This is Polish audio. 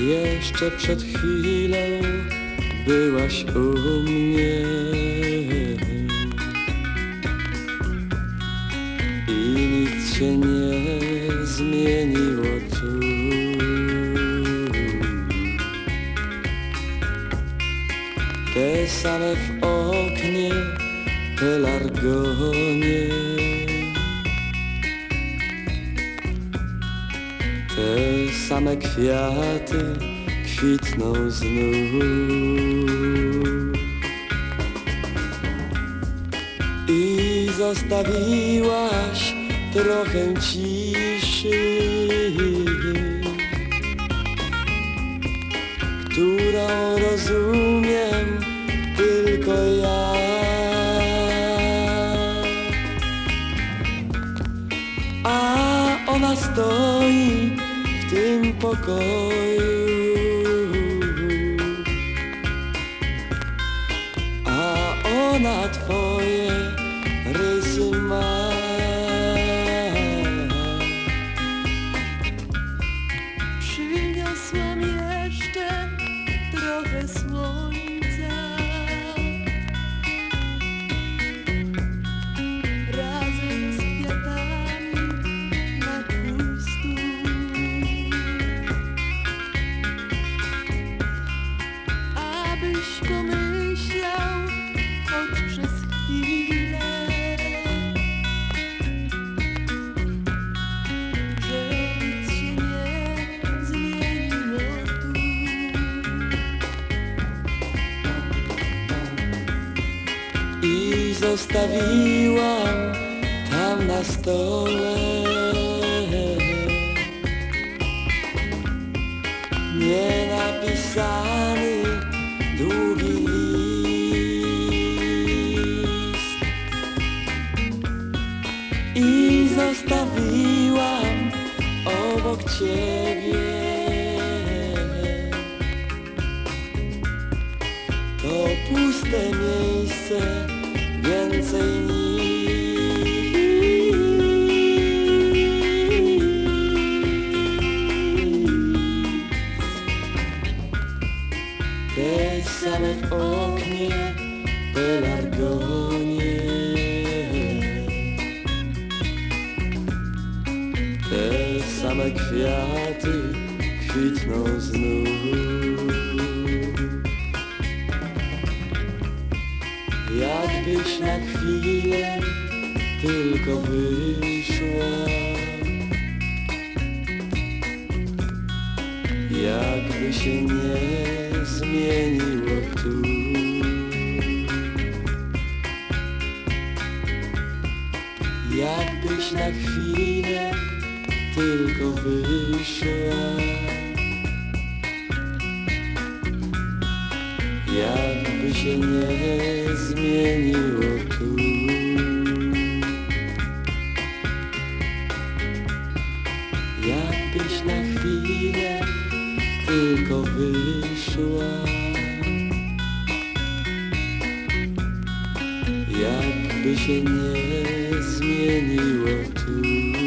Jeszcze przed chwilą byłaś u mnie. I nic się nie zmieniło tu. Te same w oknie pelargonie Te same kwiaty kwitną znów. I zostawiłaś trochę ciszy Którą rozumiem tylko ja. A ona stoi pokoju. A ona twoje rysy ma. Przyniosłam jeszcze trochę słońca Abyś pomyślał choć przez chwilę że nic się nie zmieniło tu. I zostawiłam tam na stole Nienapisany długi I zostawiłam obok ciebie. To puste miejsce więcej nic. Te same w oknie same kwiaty kwitną znów. Jakbyś na chwilę tylko wyszła. Jakby się nie zmieniło tu. Jakbyś na chwilę tylko wyszła Jakby się nie zmieniło tu. Jakbyś na chwilę tylko wyszła. Jakby się nie zmieniło tu